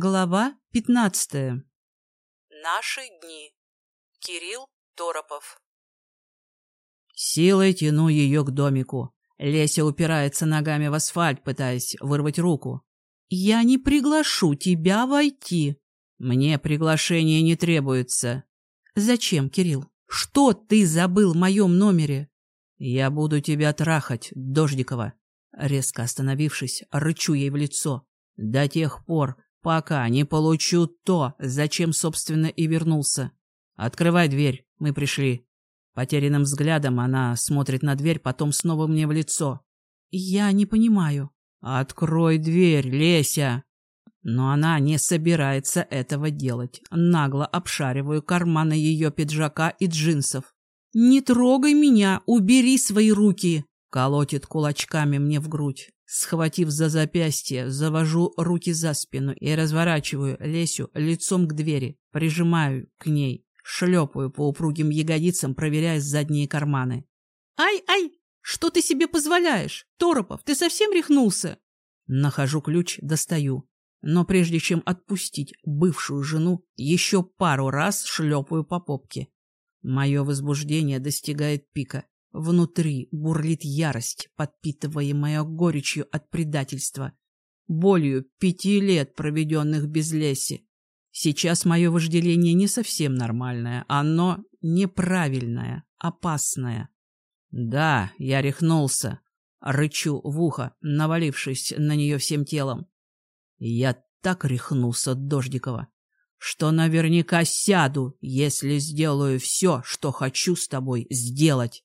Глава пятнадцатая. Наши дни. Кирилл Торопов. Силой тяну ее к домику. Леся упирается ногами в асфальт, пытаясь вырвать руку. «Я не приглашу тебя войти». «Мне приглашение не требуется». «Зачем, Кирилл? Что ты забыл в моем номере?» «Я буду тебя трахать, Дождикова». Резко остановившись, рычу ей в лицо. «До тех пор, пока не получу то, зачем, собственно, и вернулся. Открывай дверь, мы пришли. Потерянным взглядом она смотрит на дверь, потом снова мне в лицо. Я не понимаю. Открой дверь, Леся. Но она не собирается этого делать. Нагло обшариваю карманы ее пиджака и джинсов. «Не трогай меня! Убери свои руки!» Колотит кулачками мне в грудь. Схватив за запястье, завожу руки за спину и разворачиваю Лесю лицом к двери, прижимаю к ней, шлепаю по упругим ягодицам, проверяя задние карманы. «Ай-ай! Что ты себе позволяешь? Торопов, ты совсем рехнулся?» Нахожу ключ, достаю. Но прежде чем отпустить бывшую жену, еще пару раз шлепаю по попке. Мое возбуждение достигает пика. Внутри бурлит ярость, подпитываемая горечью от предательства, болью пяти лет, проведенных без леси. Сейчас мое вожделение не совсем нормальное, оно неправильное, опасное. Да, я рехнулся, рычу в ухо, навалившись на нее всем телом. Я так рехнулся, Дождикова, что наверняка сяду, если сделаю все, что хочу с тобой сделать.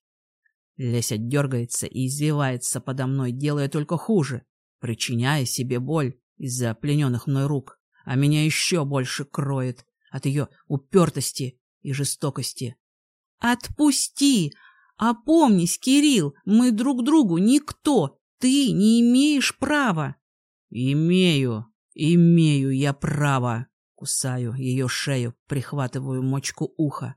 Леся дергается и извивается подо мной, делая только хуже, причиняя себе боль из-за плененных мной рук, а меня еще больше кроет от ее упертости и жестокости. «Отпусти! Опомнись, Кирилл, мы друг другу никто, ты не имеешь права!» «Имею, имею я право!» Кусаю ее шею, прихватываю мочку уха.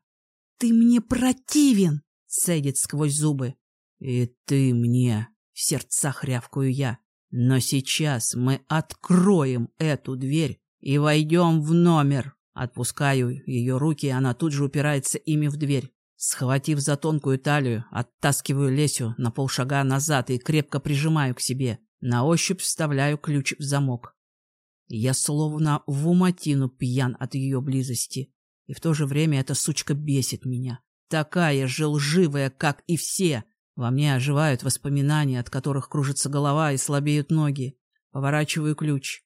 «Ты мне противен!» Цедит сквозь зубы. «И ты мне!» — в сердцах рявкую я. «Но сейчас мы откроем эту дверь и войдем в номер!» Отпускаю ее руки, и она тут же упирается ими в дверь. Схватив за тонкую талию, оттаскиваю Лесю на полшага назад и крепко прижимаю к себе. На ощупь вставляю ключ в замок. Я словно в уматину пьян от ее близости. И в то же время эта сучка бесит меня. Такая же лживая, как и все. Во мне оживают воспоминания, от которых кружится голова и слабеют ноги. Поворачиваю ключ.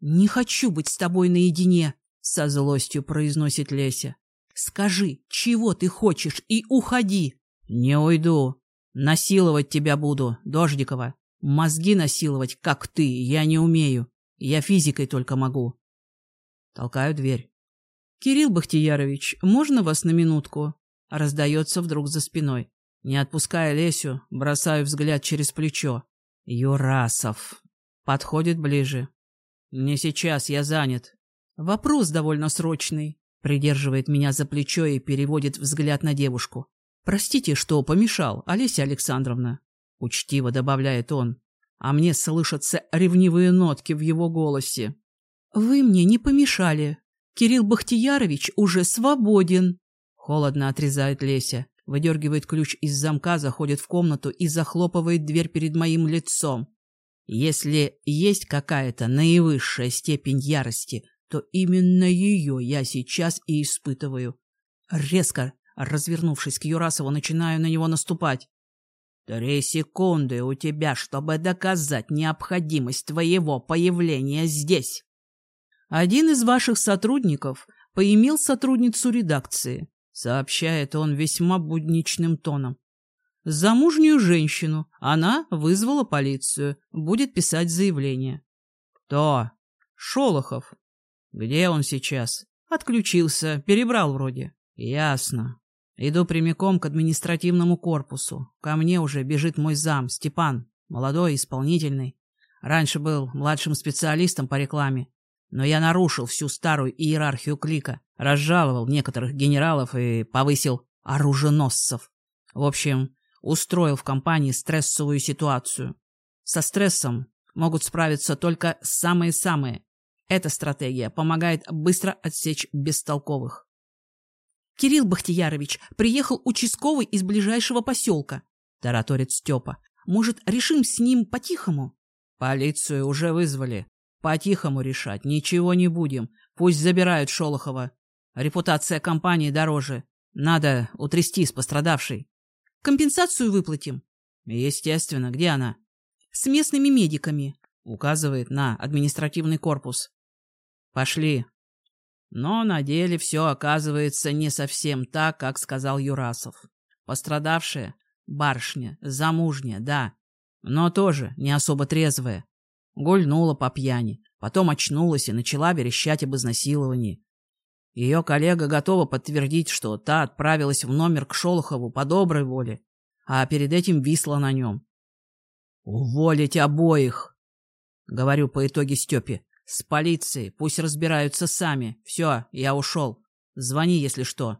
«Не хочу быть с тобой наедине», — со злостью произносит Леся. «Скажи, чего ты хочешь, и уходи». «Не уйду. Насиловать тебя буду, Дождикова. Мозги насиловать, как ты, я не умею. Я физикой только могу». Толкаю дверь. «Кирилл Бахтиярович, можно вас на минутку?» Раздается вдруг за спиной. Не отпуская Лесю, бросаю взгляд через плечо. Юрасов. Подходит ближе. Не сейчас, я занят. Вопрос довольно срочный. Придерживает меня за плечо и переводит взгляд на девушку. Простите, что помешал, Олеся Александровна. Учтиво добавляет он. А мне слышатся ревнивые нотки в его голосе. Вы мне не помешали. Кирилл Бахтиярович уже свободен. Холодно отрезает Леся, выдергивает ключ из замка, заходит в комнату и захлопывает дверь перед моим лицом. Если есть какая-то наивысшая степень ярости, то именно ее я сейчас и испытываю. Резко развернувшись к Юрасову, начинаю на него наступать. «Три секунды у тебя, чтобы доказать необходимость твоего появления здесь!» Один из ваших сотрудников поимел сотрудницу редакции. Сообщает он весьма будничным тоном. Замужнюю женщину. Она вызвала полицию. Будет писать заявление. Кто? Шолохов. Где он сейчас? Отключился. Перебрал вроде. Ясно. Иду прямиком к административному корпусу. Ко мне уже бежит мой зам, Степан. Молодой, исполнительный. Раньше был младшим специалистом по рекламе. Но я нарушил всю старую иерархию клика, разжаловал некоторых генералов и повысил оруженосцев. В общем, устроил в компании стрессовую ситуацию. Со стрессом могут справиться только самые-самые Эта стратегия помогает быстро отсечь бестолковых. Кирилл Бахтиярович приехал участковый из ближайшего поселка, тараторит Степа. Может, решим с ним по-тихому? Полицию уже вызвали. По-тихому решать ничего не будем. Пусть забирают Шолохова. Репутация компании дороже. Надо утрясти с пострадавшей. Компенсацию выплатим. Естественно. Где она? С местными медиками. Указывает на административный корпус. Пошли. Но на деле все оказывается не совсем так, как сказал Юрасов. Пострадавшая — барышня, замужняя, да, но тоже не особо трезвая. Гульнула по пьяни, потом очнулась и начала верещать об изнасиловании. Ее коллега готова подтвердить, что та отправилась в номер к Шолохову по доброй воле, а перед этим висла на нем. «Уволить обоих!» — говорю по итоге Степе. «С полицией, пусть разбираются сами. Все, я ушел. Звони, если что».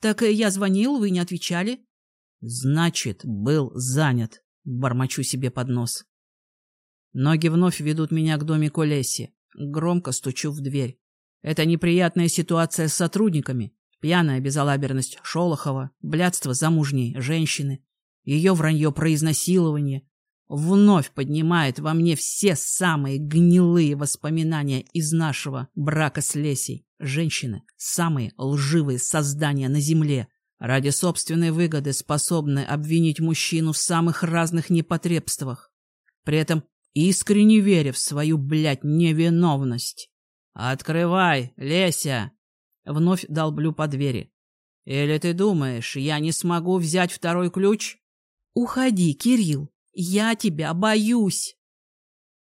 «Так я звонил, вы не отвечали?» «Значит, был занят», — бормочу себе под нос. Ноги вновь ведут меня к домику Лесси. Громко стучу в дверь. Это неприятная ситуация с сотрудниками. Пьяная безалаберность Шолохова, блядство замужней женщины, ее вранье про изнасилование, вновь поднимает во мне все самые гнилые воспоминания из нашего брака с Лесей. Женщины – самые лживые создания на земле. Ради собственной выгоды способны обвинить мужчину в самых разных непотребствах. При этом искренне веря в свою, блядь, невиновность. «Открывай, Леся!» Вновь долблю по двери. «Или ты думаешь, я не смогу взять второй ключ?» «Уходи, Кирилл!» Я тебя боюсь!»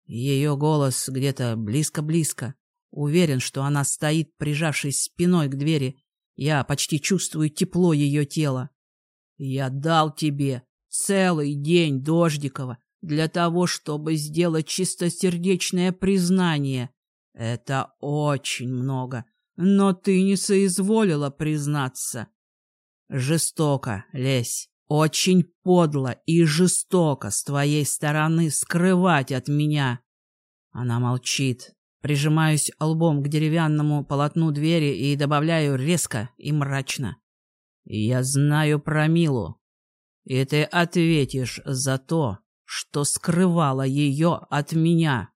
Ее голос где-то близко-близко. Уверен, что она стоит, прижавшись спиной к двери. Я почти чувствую тепло ее тела. Я дал тебе целый день, Дождикова, для того, чтобы сделать чистосердечное признание. Это очень много, но ты не соизволила признаться. Жестоко, Лесь. Очень подло и жестоко с твоей стороны скрывать от меня. Она молчит. Прижимаюсь лбом к деревянному полотну двери и добавляю резко и мрачно. Я знаю про Милу. И ты ответишь за то, что скрывала ее от меня.